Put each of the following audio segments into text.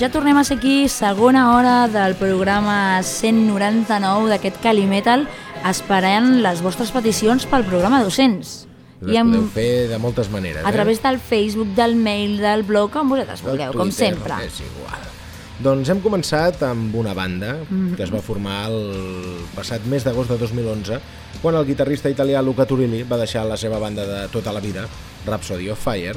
Doncs ja tornem a ser aquí, segona hora del programa 199 d'aquest Cali Metal, esperant les vostres peticions pel programa 200. Les I amb, podeu fer de moltes maneres. A eh? través del Facebook, del mail, del blog, com vosaltres vulgueu, com sempre. És igual. Doncs hem començat amb una banda mm. que es va formar el passat mes d'agost de 2011 quan el guitarrista italià Luca Turilli va deixar la seva banda de tota la vida, Rhapsody of Fire,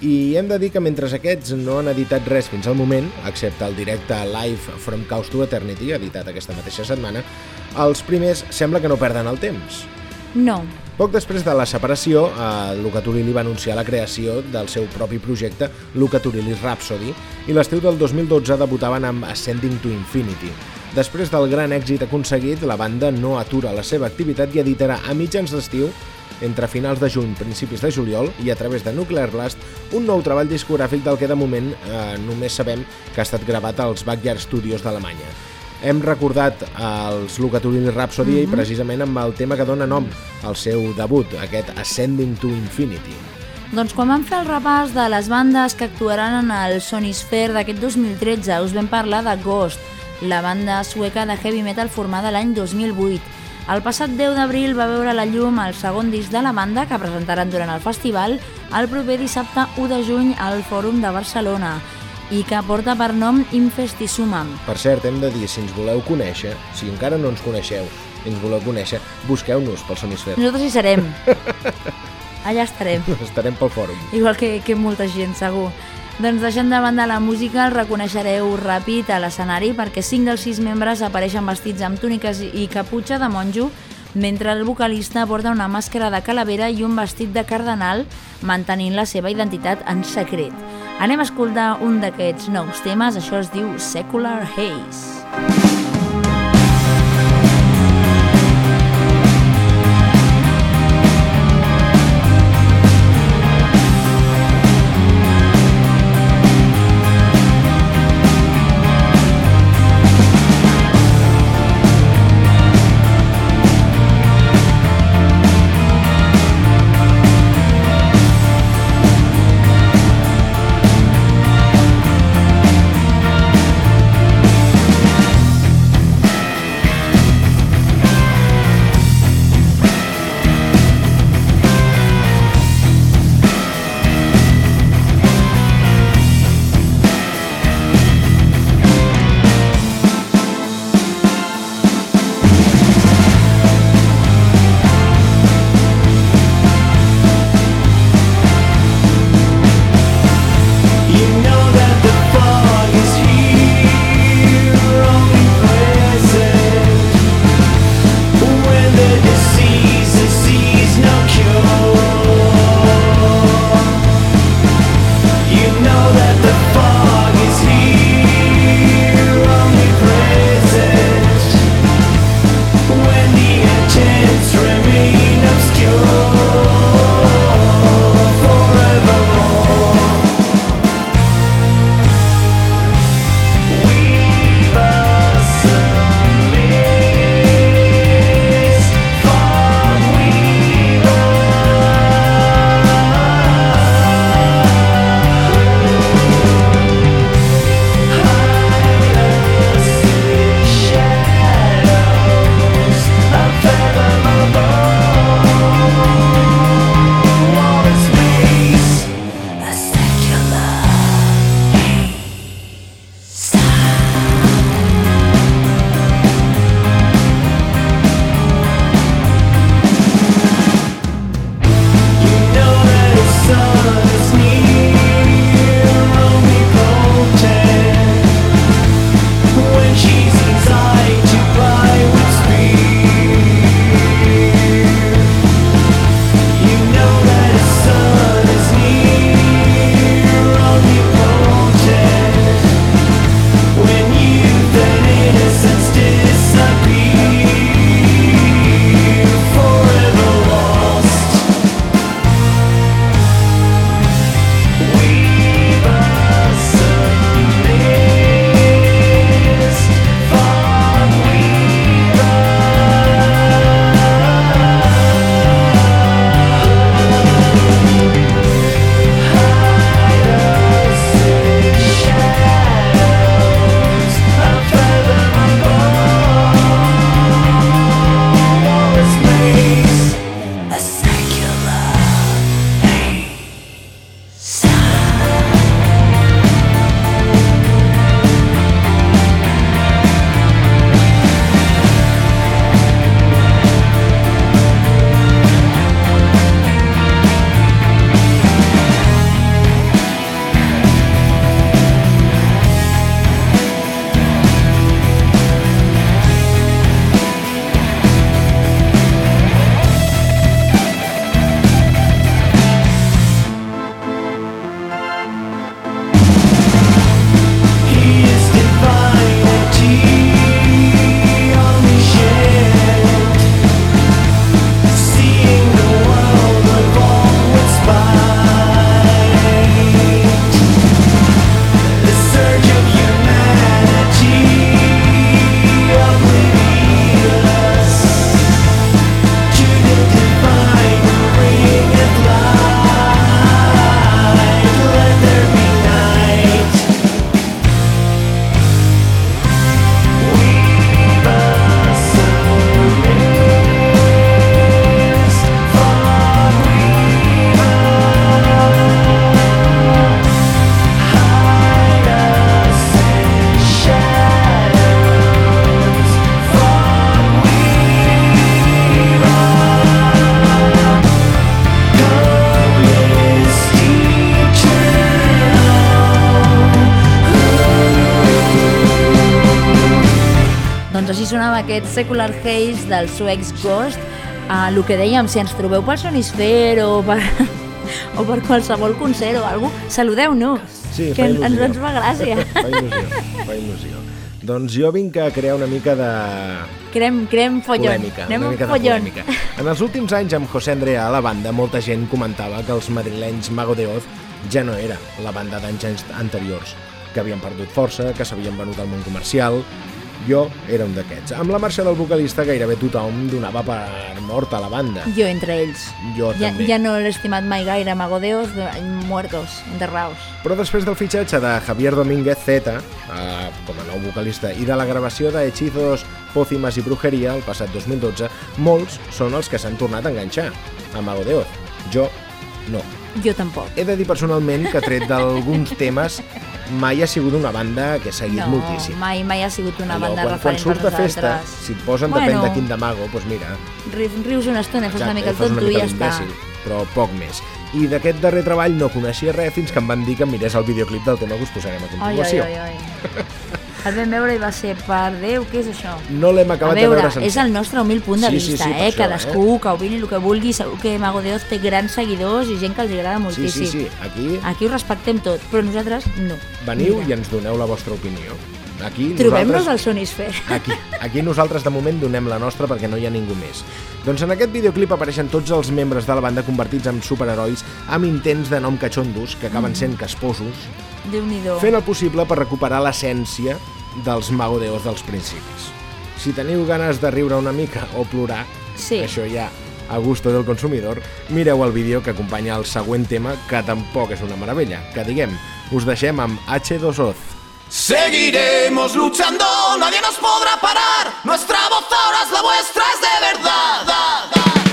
i hem de dir que mentre aquests no han editat res fins al moment, excepte el directe Live from Chaos to Eternity, editat aquesta mateixa setmana, els primers sembla que no perden el temps. No. Poc després de la separació, eh, Luca Turilli va anunciar la creació del seu propi projecte, Luca Turilli Rhapsody, i l'estiu del 2012 debutaven amb Ascending to Infinity. Després del gran èxit aconseguit, la banda no atura la seva activitat i editarà a mitjans d'estiu entre finals de juny, principis de juliol i a través de Nuclear Blast un nou treball discogràfic del que de moment eh, només sabem que ha estat gravat als Backyard Studios d'Alemanya. Hem recordat els Luca Turini Rhapsody mm -hmm. i precisament amb el tema que dona nom al seu debut, aquest Ascending to Infinity. Doncs quan vam fer el repàs de les bandes que actuaran en el Sonisphere d'aquest 2013 us vam parlar de Ghost, la banda sueca de heavy metal formada l'any 2008 el passat 10 d'abril va veure la llum el segon disc de la banda que presentaran durant el festival el proper dissabte 1 de juny al Fòrum de Barcelona i que porta per nom Infestissumam. Per cert, hem de dir, si ens voleu conèixer, si encara no ens coneixeu ens voleu conèixer, busqueu-nos pel Sonisfer. Nosaltres hi serem. Allà estarem. Estarem pel fòrum. Igual que, que molta gent, segur. Doncs deixant de banda la música, el reconeixereu ràpid a l'escenari perquè cinc dels sis membres apareixen vestits amb túniques i caputxa de monjo, mentre el vocalista porta una màscara de calavera i un vestit de cardenal, mantenint la seva identitat en secret. Anem a escoltar un d'aquests nous temes, això es diu Secular Haze. Aquest Secular Haze dels suecs Ghost, uh, el que dèiem, si ens trobeu pel Sonisfer o per, o per qualsevol concert o alguna cosa, saludeu-nos, Sí, que ens, ens fa gràcia. Fa il·lusió, fa il·lusió. Doncs jo vinc a crear una mica de Crem, crem follon. polèmica. Una mica de follon. polèmica. En els últims anys, amb José Andrea a la banda, molta gent comentava que els madrilenys Mago de Oz ja no era la banda d'anys anteriors, que havien perdut força, que s'havien venut al món comercial... Jo era un d'aquests. Amb la marxa del vocalista gairebé tothom donava per mort a la banda. Jo entre ells. Jo ja, també. ja no l'he estimat mai gaire, Magodeos, muertos, enterraos. Però després del fitxatge de Javier Domínguez Z, eh, com a nou vocalista, i de la gravació de Hechizos, Pócimas i Brujeria el passat 2012, molts són els que s'han tornat a enganxar a Mago de Oz. Jo, no. Jo tampoc. He de dir personalment que tret d'alguns temes mai ha sigut una banda que he seguit no, moltíssim. mai, mai ha sigut una Allò, banda quan, quan referent surt per de festa, si et posen Bueno. depèn de quin de mago, doncs mira, Ri, rius una estona, fas una mica el tonto i ja està. però poc més. I d'aquest darrer treball no coneixia res fins que em van dir que em mirés el videoclip del tema que us posarem a Ai, ai, continuació. ai, ai. El vam veure i va ser, per Déu, què és això? No l'hem A acabat veure, de veure sencer. és el nostre humil punt de Sí, sí, vista, sí, per eh? això, Cadascú que opini el que vulgui, segur que Mago de Oz té grans seguidors i gent que els agrada Sí, moltíssim. sí, sí, aquí Aquí ho respectem tot, però nosaltres no. veniu Mira. i ens doneu la vostra opinió. Aquí Trobem-nos al Sonisfer. aquí, aquí nosaltres de moment donem la nostra perquè no hi ha ningú més. Doncs en aquest videoclip apareixen tots els membres de la banda convertits en superherois amb intents de nom catxondos que acaben sent casposos, fent el possible per recuperar l'essència dels Mago de Oz dels principis. Si teniu ganes de riure una mica o plorar, Sí. això ja a gusto del consumidor, mireu el vídeo que acompanya el següent tema, que tampoc és una meravella. Que diguem, us deixem amb H2Oz. Seguiremos luchando, nadie nos podrá parar. Nuestra voz ahora es la vuestra, es de verdad. Si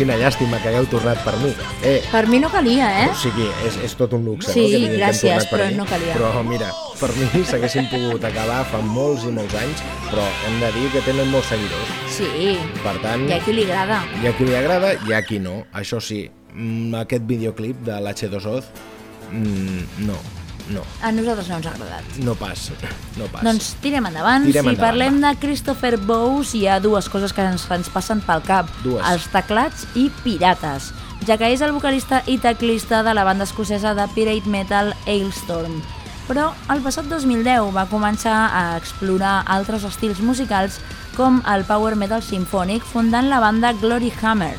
quina llàstima que hagueu tornat per mi. Eh, Per mi no calia, eh? O sigui, és, és tot un luxe, Sí, no? Han gràcies, però mi. no calia. Però mira, per mi s'haguessin pogut acabar fa molts i molts anys, però hem de dir que tenen molts seguidors. Sí, Per tant, i a qui li agrada. hi ha qui li agrada i hi ha qui no. Això sí, mm, aquest videoclip de l'H2Oz, mm, no, no, A nosaltres no ens ha agradat. no pas, no pas. Doncs tirem endavant. Tirem si endavant, parlem de Christopher Bowes, hi ha dues coses que ens, ens passen pel cap. Dues. Els teclats i pirates, ja que és el vocalista i teclista de la banda escocesa de Pirate Metal Hailstorm. Però el passat 2010 va començar a explorar altres estils musicals com el power metal sinfònic fundant la banda Glory Hammer.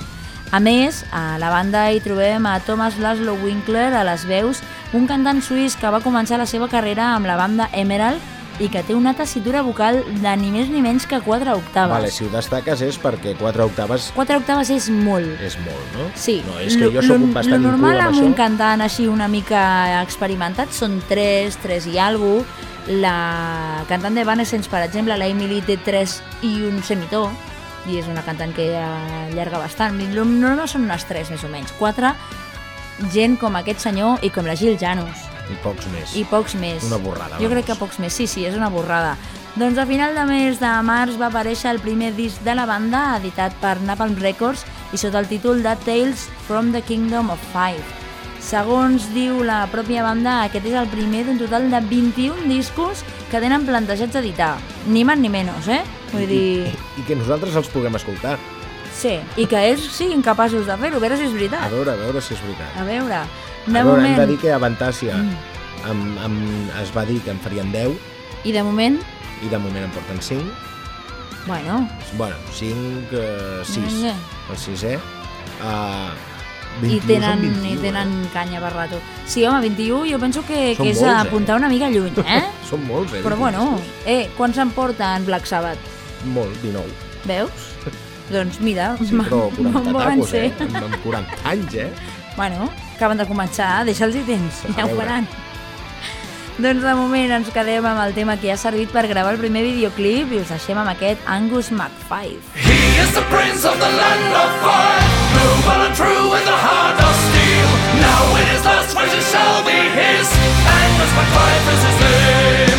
A més, a la banda hi trobem a Thomas Laszlo Winkler a les veus, un cantant suís que va començar la seva carrera amb la banda Emerald i que té una tessitura vocal de ni més ni menys que 4 octaves. Vale, si ho destaques és perquè 4 octaves 4 octaves és molt. és molt, no? Sí, No, és que jo sóc un bastant Lo normal incul amb amb un cantant així una mica experimentat són 3, 3 i alguna La cantant de Evanescence, per exemple, la Emily té 3 i un semitó, i és una cantant que allarga bastant. Lo normal són unes 3, més o menys. 4, gent com aquest senyor i com la Gil Janus I pocs més. i pocs més. Una borrada, Jo crec vamos. que pocs més, sí, sí, és una borrada. Doncs a final de mes de març va aparèixer el primer disc de la banda, editat per Napalm Records i sota el títol de Tales from the Kingdom of Five. Segons diu la pròpia banda, aquest és el primer d'un total de 21 discos que tenen plantejats editar. Ni més ni menys, eh? Vull dir... I que nosaltres els puguem escoltar. Sí, i que ells siguin capaços de fer-ho, a veure si és A veritat. veure, a veure si és veritat. A veure, A de veure, hem de moment... dir que Avantàcia Mm. amb, amb, es va dir que en farien 10 I de moment, i de moment en porten 5. bueno, Bueno, 5, uh, 6. Eh. El sisè. Uh, I tenen, i tenen canya per rato. Sí, home, 21 jo penso que, Són que és molts, eh? apuntar una mica lluny, eh? Són molts, eh? Però bueno, eh, quants en porta en Black Sabbath? Molt, 19. Veus? doncs mira, Sí, però 40 volen tacos, ser. eh? Amb, amb 40 anys, eh? Bueno, acaben de començar, deixa'ls-hi temps, A ja ho faran. Doncs de moment ens quedem amb el tema que ha servit per gravar el primer videoclip i us deixem amb aquest Angus McFive. Is the prince of the land of fire, noble and true with a heart of steel. Now in his last riches shall be his, Angus MacFive is his name.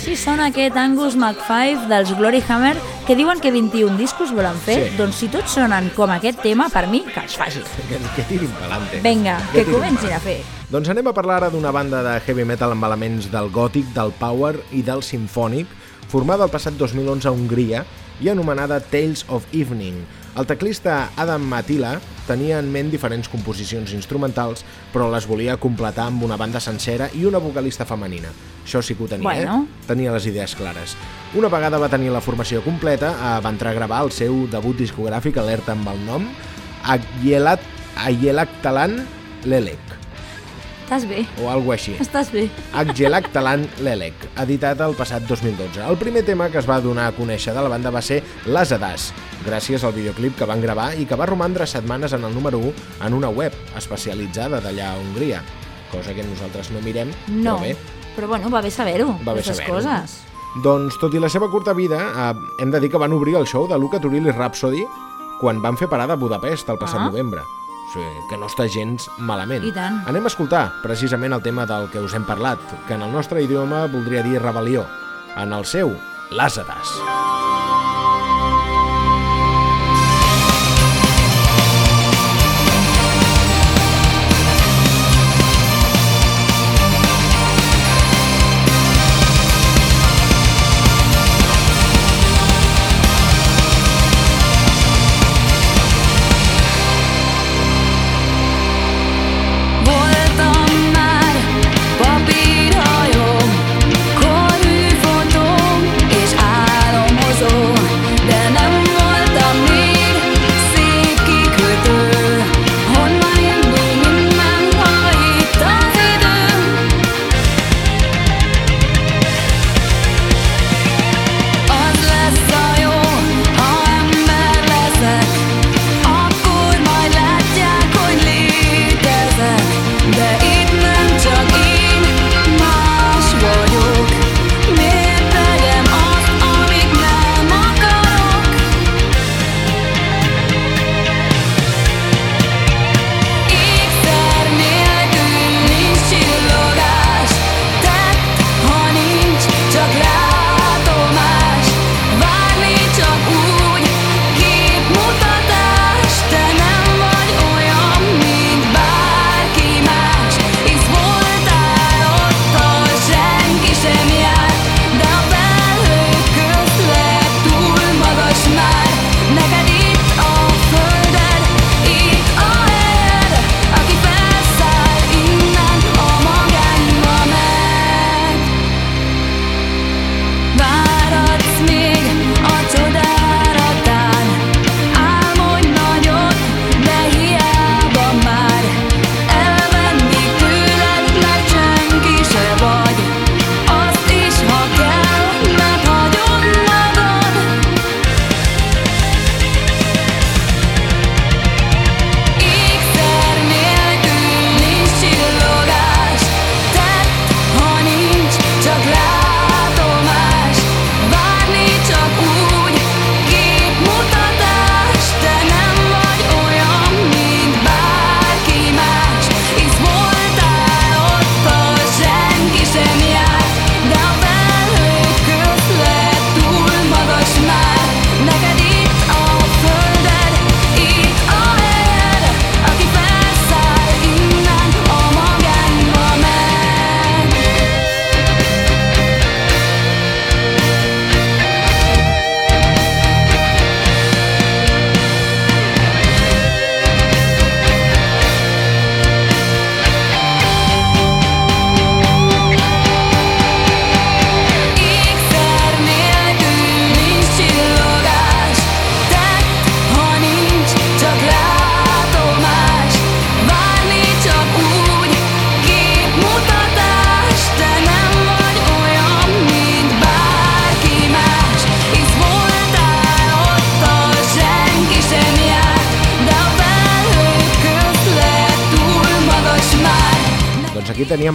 Així sona aquest Angus McFive dels Glory Hammer que diuen que 21 discos volen fer. Sí. Doncs si tots sonen com aquest tema, per mi, que els facin. Que, que tirin pelante. Vinga, que comencin a fer. Doncs anem a parlar ara d'una banda de heavy metal amb elements del gòtic, del power i del sinfònic, formada el passat 2011 a Hongria i anomenada Tales of Evening. El teclista Adam Matila tenia en ment diferents composicions instrumentals, però les volia completar amb una banda sencera i una vocalista femenina. Això sí que ho tenia, Bueno. eh? Tenia les idees clares. Una vegada va tenir la formació completa, eh, va entrar a gravar el seu debut discogràfic, alerta amb el nom, Ayelat, Ayelak Talan Lelek, Estàs bé? o alguna així. Estàs bé? Agjelak Talan Lelek, editat el passat 2012. El primer tema que es va donar a conèixer de la banda va ser Les Adas, gràcies al videoclip que van gravar i que va romandre setmanes en el número 1 en una web especialitzada d'allà a Hongria, cosa que nosaltres no mirem, No. però bé, Però bueno, va bé saber-ho, aquestes saber-ho. coses. Doncs, tot i la seva curta vida, eh, hem de dir que van obrir el show de Luca Turilli Rhapsody quan van fer parada a Budapest el passat Ah. novembre. Sigui, que no està gens malament. I tant. Anem a escoltar precisament el tema del que us hem parlat, que en el nostre idioma voldria dir rebel·lió. En el seu, Làzadas. Voltam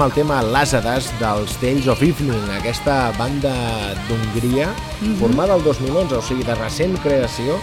El tema Làzadas dels Tales of Evening, aquesta banda d'Hongria, formada el 2011, o sigui, de recent creació,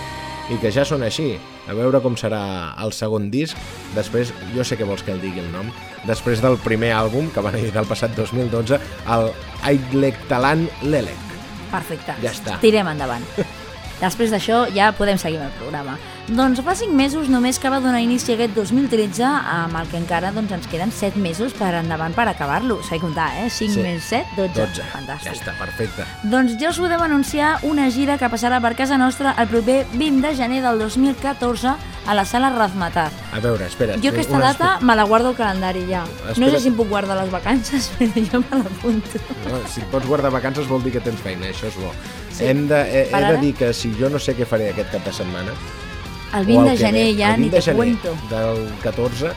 i que ja són així. A veure com serà el segon disc, després, jo sé que vols que el digui el nom, després del primer àlbum que van editar el passat 2012, el Aiglektalan Lelek. Perfecte. Ja està. Tirem endavant. Després d'això ja podem seguir amb el programa. Doncs fa 5 mesos només que va donar inici aquest 2013 amb el que encara doncs, ens queden 7 mesos per endavant per acabar-lo. S'ha de comptar, eh? 5 Sí. més 7, 12. 12. Fantàstic. Ja està, perfecte. Doncs ja us podem anunciar una gira que passarà per casa nostra el proper 20 de gener del 2014 a la sala Razmetar. A veure, espera. Jo aquesta una data me la guardo al calendari ja. No Espera. sé si em puc guardar les vacances, però jo me l'apunto. No, si pots guardar vacances vol dir que tens feina, això és bo. Sí. Hem de, he, he de dir que si jo no sé què faré aquest cap de setmana... El o 20 de gener ja el 20 ni te gener cuento. del 14,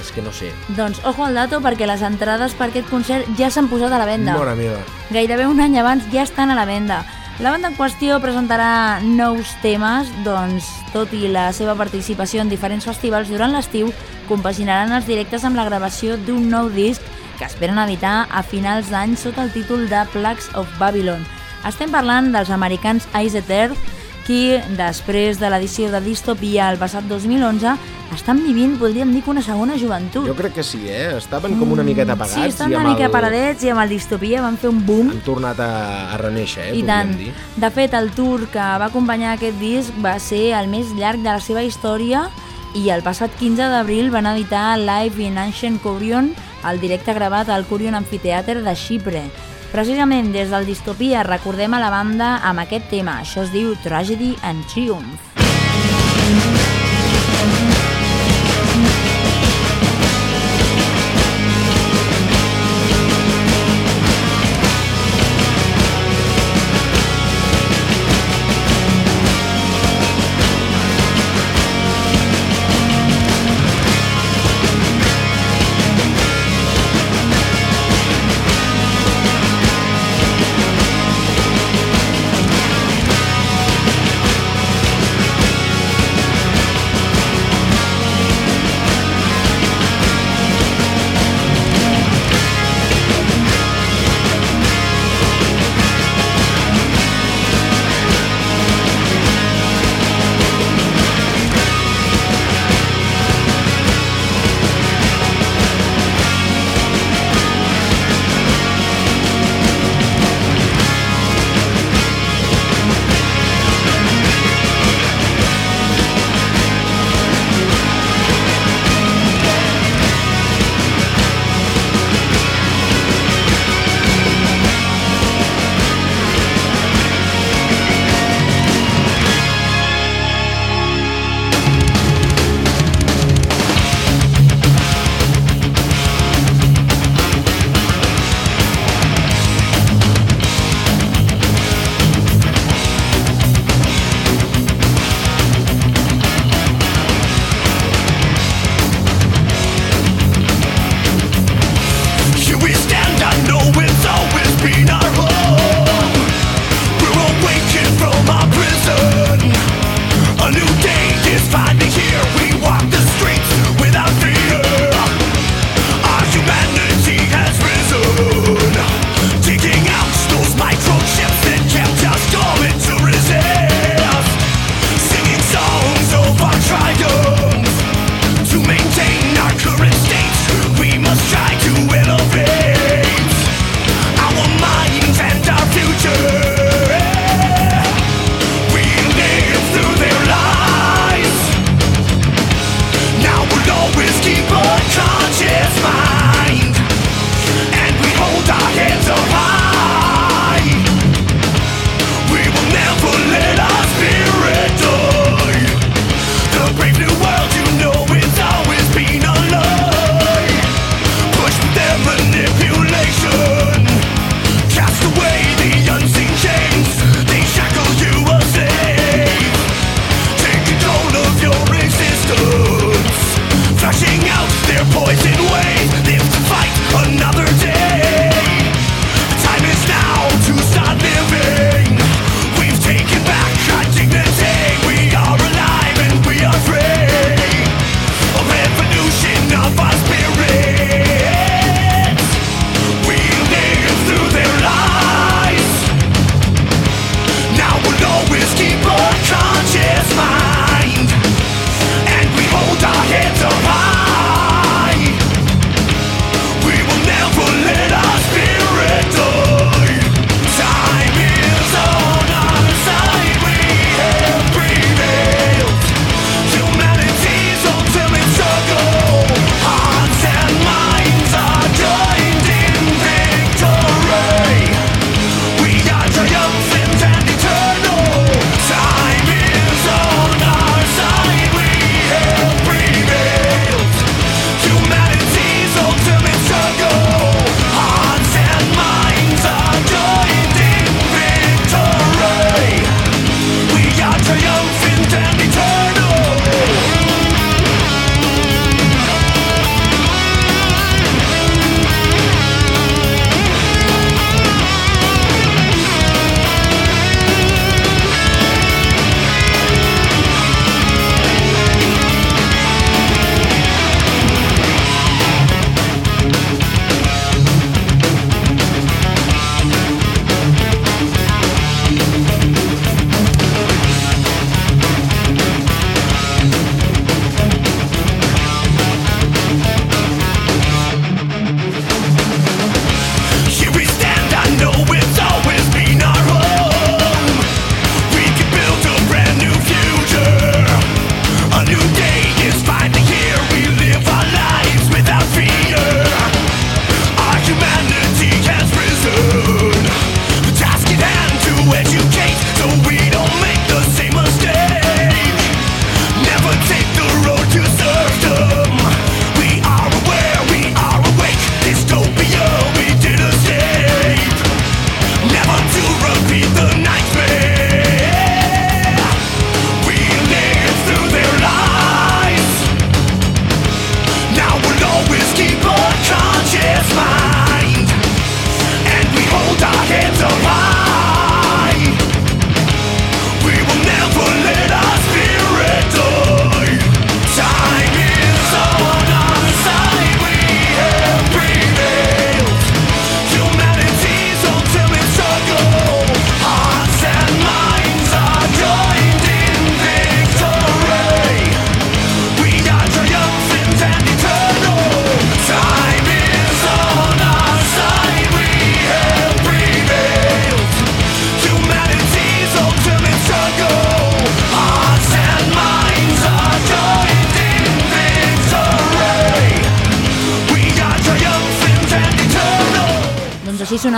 és que no sé. Doncs ojo al dato perquè les entrades per aquest concert ja s'han posat a la venda. Mora meva. Gairebé un any abans ja estan a la venda. La banda en qüestió presentarà nous temes, doncs, tot i la seva participació en diferents festivals durant l'estiu, compaginaran els directes amb la gravació d'un nou disc que esperen editar a finals d'any sota el títol de Plagues of Babylon. Estem parlant dels americans Iced Earth, qui, després de l'edició de Dystopia el passat 2011, estan vivint, podríem dir, una segona joventut. Jo crec que sí, eh? Estaven com una miqueta apagats Sí, estan una mica el... paradets i amb el Dystopia van fer un boom Han tornat a, a reneixer, eh? i tant. dir. De fet, el tour que va acompanyar aquest disc va ser el més llarg de la seva història i el passat 15 d'abril van editar Live in Ancient Corion, el directe gravat al Corion Amphitheater de Xipre. Precisament des del Distopia recordem a la banda amb aquest tema. Això es diu Tragedy and Triumph.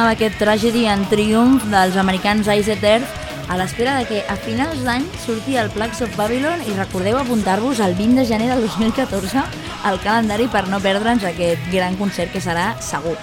Sonava aquest Tragedy and Triumph dels americans Ice Earth a l'espera de que a finals d'any sortia el Plagues of Babylon i recordeu apuntar-vos el 20 de gener del 2014 al calendari per no perdre'ns aquest gran concert que serà segur.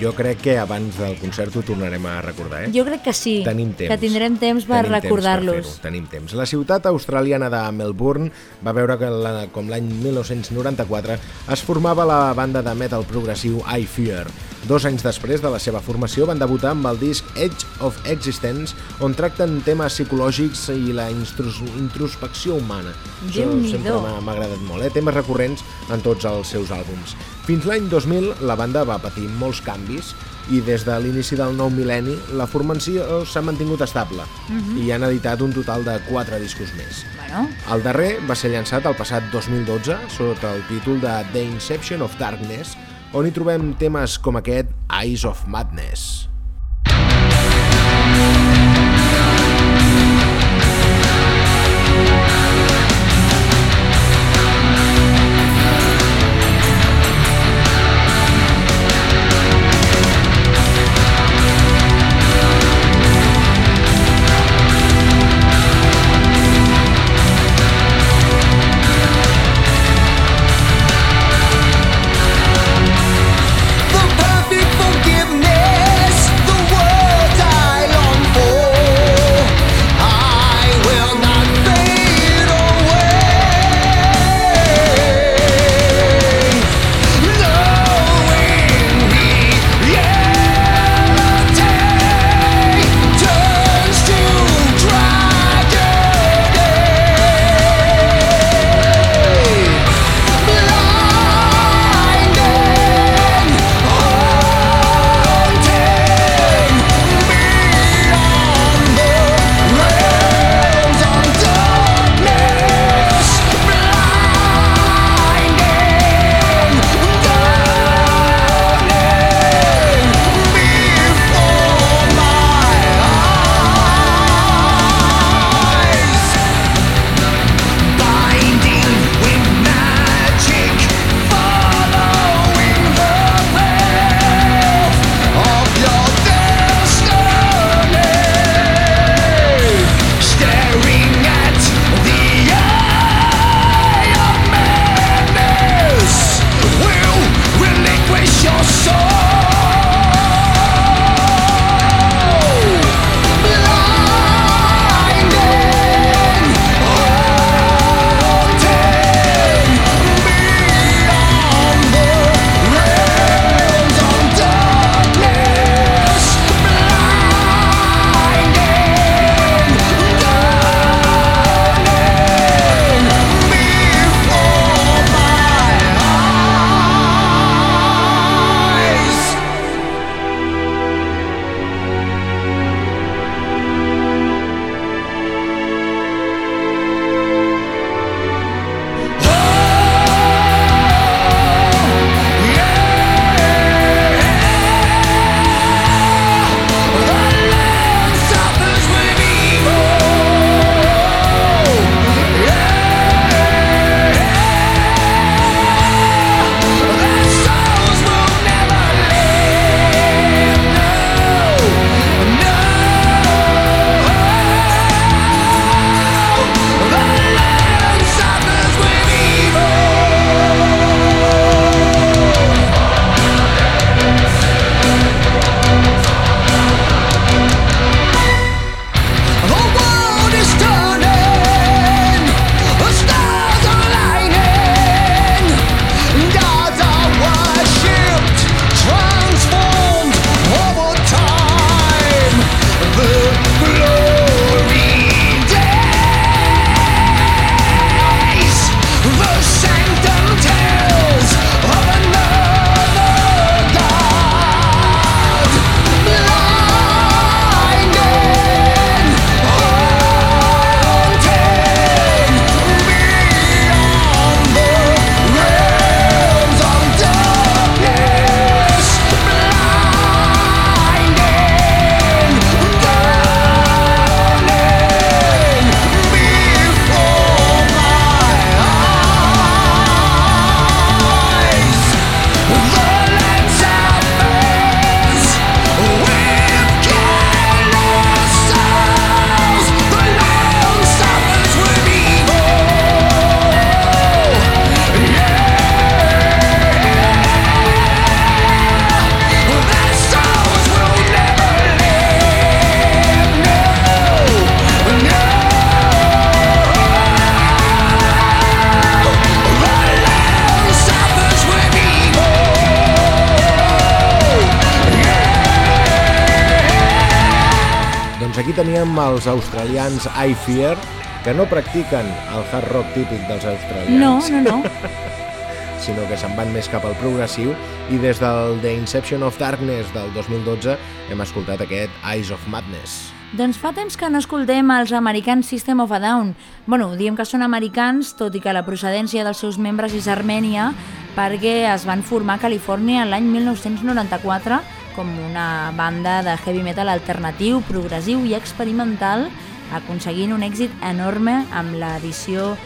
Jo crec que abans del concert ho tornarem a recordar, eh? Jo crec que sí, Tenim temps. que tindrem temps per recordar-los. Tenim temps. La ciutat australiana de Melbourne va veure que la, com l'any 1994 es formava la banda de metal progressiu I Fear. Dos anys després de la seva formació van debutar amb el disc Edge of Existence, on tracten temes psicològics i la introspecció humana. Això sempre m'ha agradat molt, eh? temes recurrents en tots els seus àlbums. Fins l'any 2000 la banda va patir molts canvis i des de l'inici del nou mil·lenni la formació s'ha mantingut estable i han editat un total de 4 discos més. Bueno, El darrer va ser llançat el passat 2012 sota el títol de The Inception of Darkness, on hi trobem temes com aquest Eyes of Madness. Australians I Fear, que no practiquen el hard rock típic dels australians. No, no, no. sinó que se'n van més cap al progressiu i des del The Inception of Darkness del 2012 hem escoltat aquest Eyes of Madness. Doncs fa temps que no escoltem els americans System of a Down. Bueno, diem que són americans, tot i que la procedència dels seus membres és Armènia, perquè es van formar a Califòrnia l'any 1994 com una banda de heavy metal alternatiu, progressiu i experimental, aconseguint un èxit enorme amb l'edició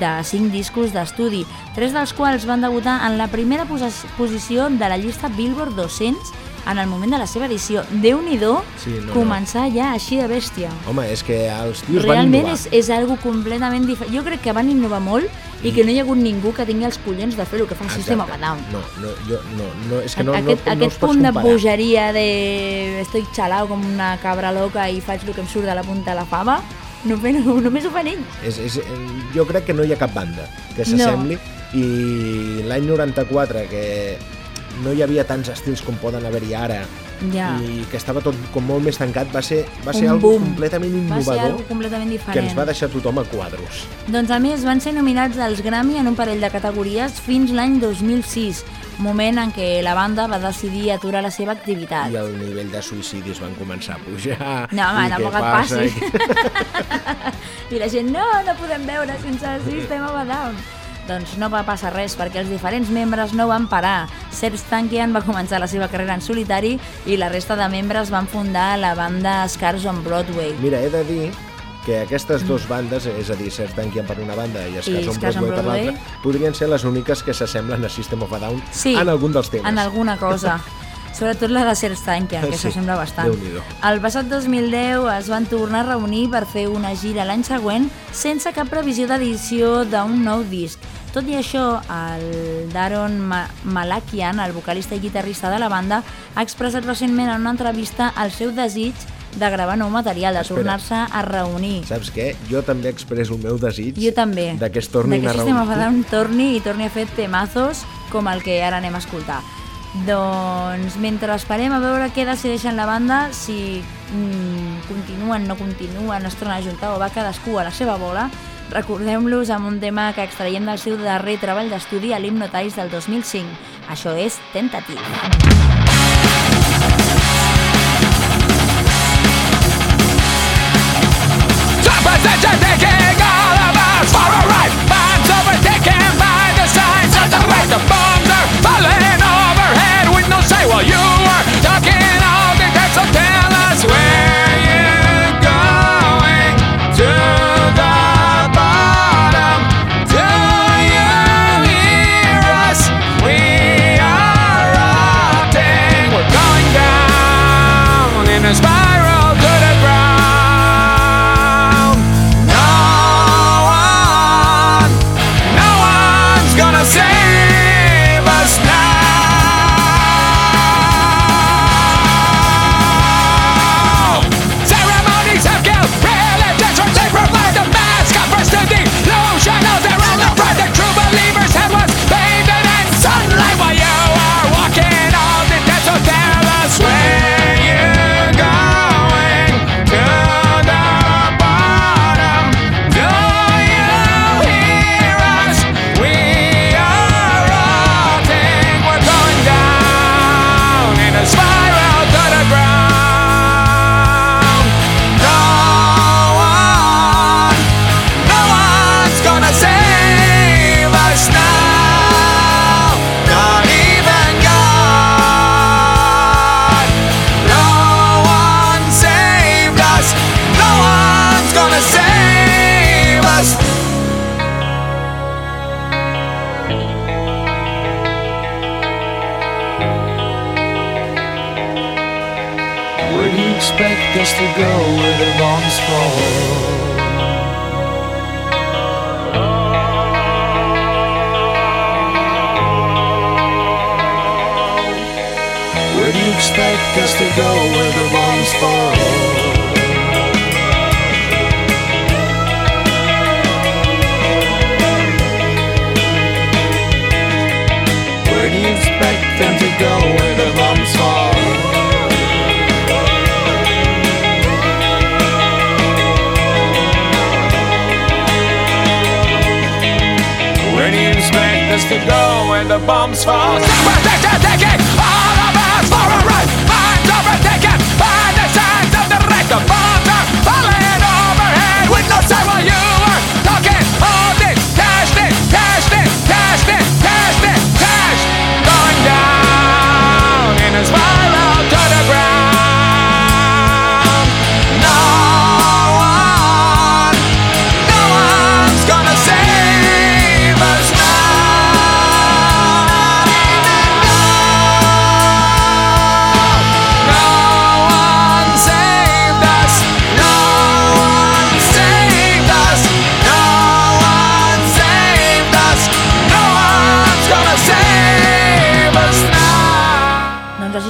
de 5 discos d'estudi, tres dels quals van debutar en la primera posi- posició de la llista Billboard 200 en el moment de la seva edició. Déu-n'hi-do Sí, no, no. començar ja així de bèstia. Home, és que els tios van Realment innovar. és, és algo completament diferent. Jo crec que van innovar molt i que no hi ha hagut ningú que tingui els collons de fer el que fa un System of a Down. No, no, jo, no, no, és que no, aquest no, no aquest punt de comparar. bogeria de estoy xalau com una cabra loca i faig el que em surt de la punta de la fava, no, no, només ho fan ells. És, és, jo crec que no hi ha cap banda que No. s'assembli i l'any 94 que no hi havia tants estils com poden haver-hi ara Ja. i que estava tot com molt més tancat va ser, va ser algo boom. completament Va ser innovador algo completament que diferent. ens va deixar tothom a quadros. Doncs a més van ser nominats als Grammy en un parell de categories fins l'any 2006, moment en què la banda va decidir aturar la seva activitat. I el nivell de suïcidis van començar a pujar. No, home, tampoc et passis. i- la gent, no, no podem veure sense el System of a Down. Doncs no va passar res, perquè els diferents membres no van parar. Serge Tankian va començar la seva carrera en solitari i la resta de membres van fundar la banda Scars on Broadway. Mira, he de dir que aquestes dues bandes, és a dir, Serge Tankian per una banda i Scars on on Broadway per Broadway. l'altra, podrien ser les úniques que s'assemblen a System of a Down Sí, en algun dels temes. En alguna cosa. Sobretot la de Serge Tankian, que Sí, s'assembla bastant. Déu-n'hi-do. El passat 2010 es van tornar a reunir per fer una gira l'any següent sense cap previsió d'edició d'un nou disc. Tot i això, el Daron Ma Malakian, el vocalista i guitarrista de la banda, ha expressat recentment en una entrevista el seu desig de gravar nou material, de tornar-se a reunir. Saps què? Jo també expresso el meu desig Jo també. de que es tornin de a que System of a reunir. Down torni i torni a fer temazos com el que ara anem a escoltar. Doncs mentre esperem a veure què decideixen la banda, si mm, continuen, no continuen, es tornen a juntar o va cadascú a la seva bola, recordem-los amb un tema que extraiem del seu darrer treball d'estudi a l'Hypnotize del 2005. Això és Tentative.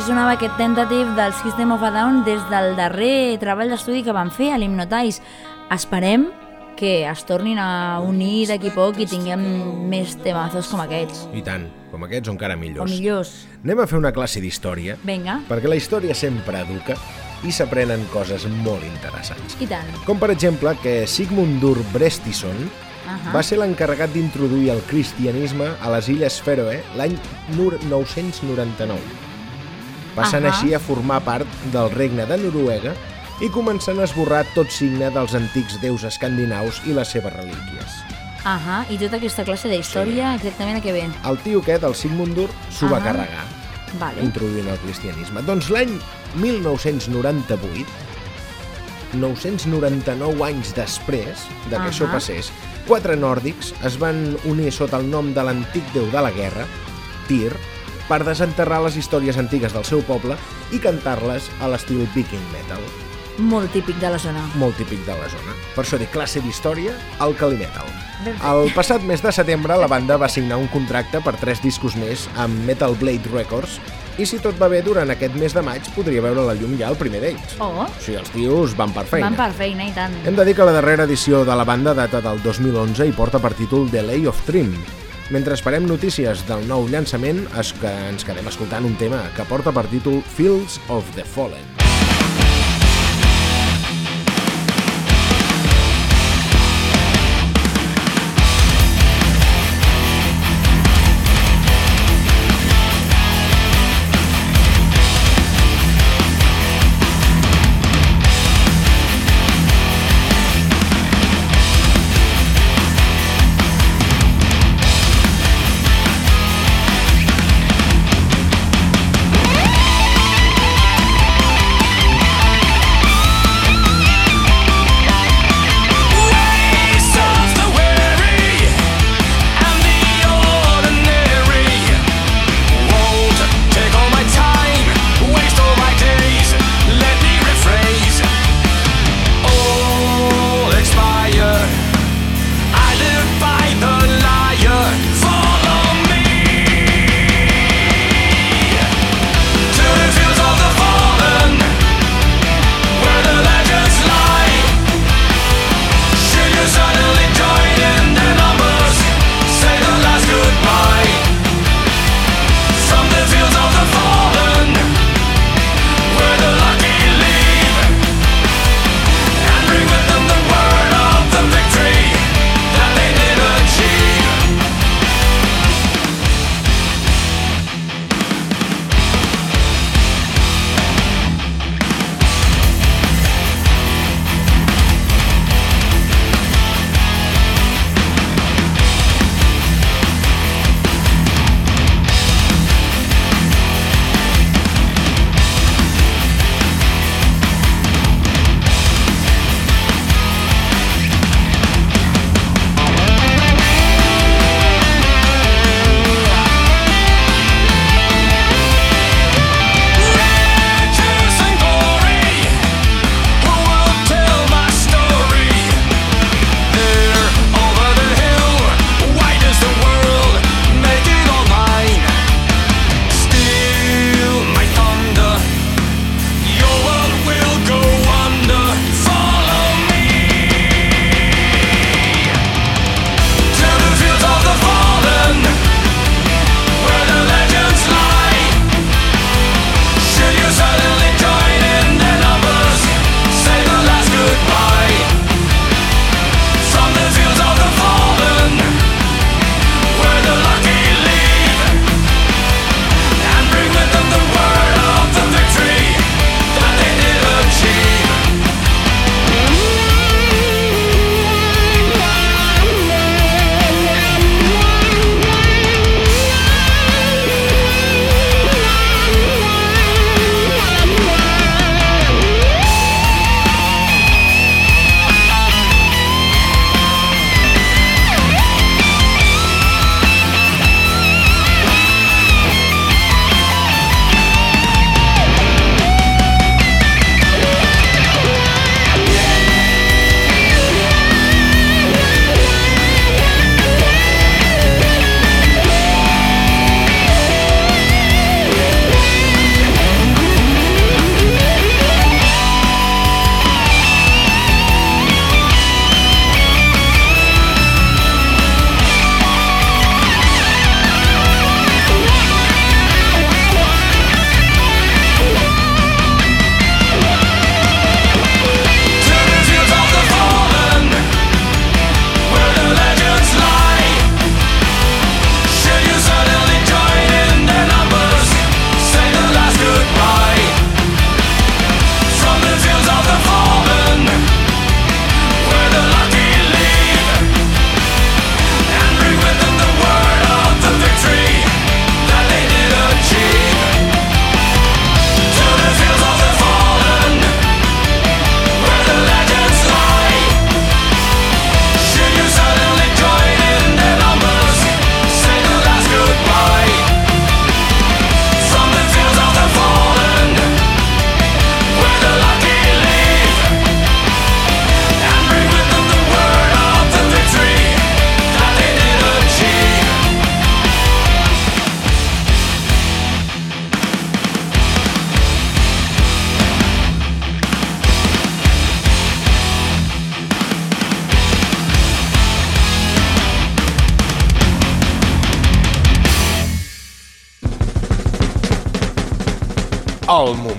Sonava aquest tentative del System of a Down des del darrer treball d'estudi que van fer a l'Hypnotize. Esperem que es tornin a unir d'aquí a poc i tinguem més temazos com aquests. I tant, com aquests o encara O millors. millors. Anem a fer una classe d'història, Vinga, perquè la història sempre educa i s'aprenen coses molt interessants. i tant. Com per exemple que Sigmundur Brestison Ahà. va ser l'encarregat d'introduir el cristianisme a les Illes Fèroe l'any nur- 999, passant Ahà. així a formar part del regne de Noruega i començant a esborrar tot signe dels antics déus escandinaus i les seves relíquies. Ahà, i tota aquesta classe d'història exactament a què ve? El tio aquest, el Sigmundur, s'ho va Ahà. carregar, Vale. introduint el cristianisme. Doncs l'any 1998, 999 anys després de que això Ahà. passés, quatre nòrdics es van unir sota el nom de l'antic déu de la guerra, Tyr, per desenterrar les històries antigues del seu poble i cantar-les a l'estil viking metal, Molt típic de la zona. molt típic de la zona. Per això dic classe d'història al Calimetal. El passat mes de setembre la banda va signar un contracte per tres discos més amb Metal Blade Records i si tot va bé durant aquest mes de maig podria veure la llum ja el primer d'ells. Oh, O sigui, els tios van per feina. van per feina i tant. Hem de dir que la darrera edició de la banda data del 2011 i porta per títol The Lay of Trim. Mentre esperem notícies del nou llançament, és que ens quedem escoltant un tema que porta per títol Fields of the Fallen.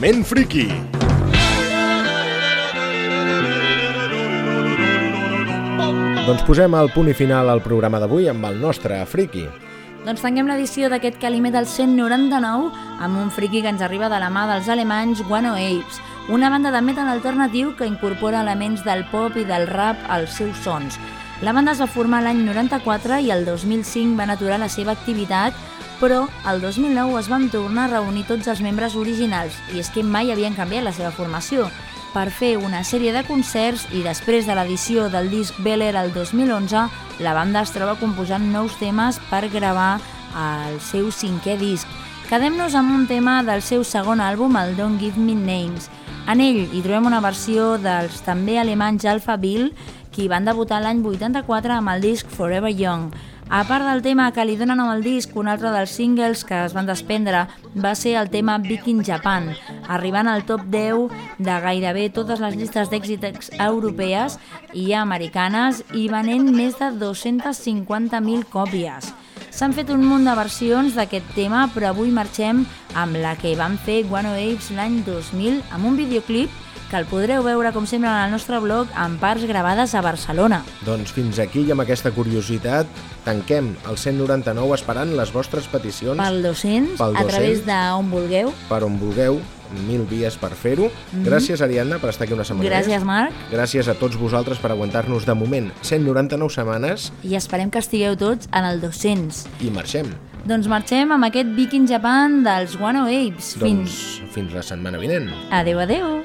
Moment Friki. Doncs posem el punt i final al programa d'avui amb el nostre friki. Doncs tanquem l'edició d'aquest calimer del 199 amb un friki que ens arriba de la mà dels alemanys Guano Apes, una banda de metal alternatiu que incorpora elements del pop i del rap als seus sons. La banda es va formar l'any 94 i el 2005 van aturar la seva activitat, però el 2009 es van tornar a reunir tots els membres originals i és que mai havien canviat la seva formació per fer una sèrie de concerts i després de l'edició del disc Beller el 2011, la banda es troba composant nous temes per gravar el seu cinquè disc. Quedem-nos amb un tema del seu segon àlbum, el Don't Give Me Names. En ell hi trobem una versió dels també alemanys Alpha Bill, qui van debutar l'any 84 amb el disc Forever Young. A part del tema que li dona nom al disc, un altre dels singles que es van desprendre va ser el tema Big in Japan, arribant al top 10 de gairebé totes les llistes d'èxits europees i americanes i venent més de 250.000 còpies. S'han fet un munt de versions d'aquest tema, però avui marxem amb la que van fer Guano Apes l'any 2000 amb un videoclip que el podreu veure, com sempre, en el nostre blog amb parts gravades a Barcelona. Doncs fins aquí i amb aquesta curiositat tanquem el 199 esperant les vostres peticions Pel 200, Pel a 200. través d'on vulgueu. per on vulgueu, mil vies per fer-ho. Gràcies, Ariadna, per estar aquí una setmana. Gràcies, més. Marc, Gràcies a tots vosaltres per aguantar-nos de moment 199 setmanes i esperem que estigueu tots en el 200. i marxem. Doncs marxem amb aquest Viking Japan dels Guano Apes. Fins... Doncs fins la setmana vinent. Adeu, adeu.